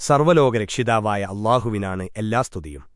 സർവലോകരക്ഷിതാവായ അള്ളാഹുവിനാണ് എല്ലാ സ്തുതിയും.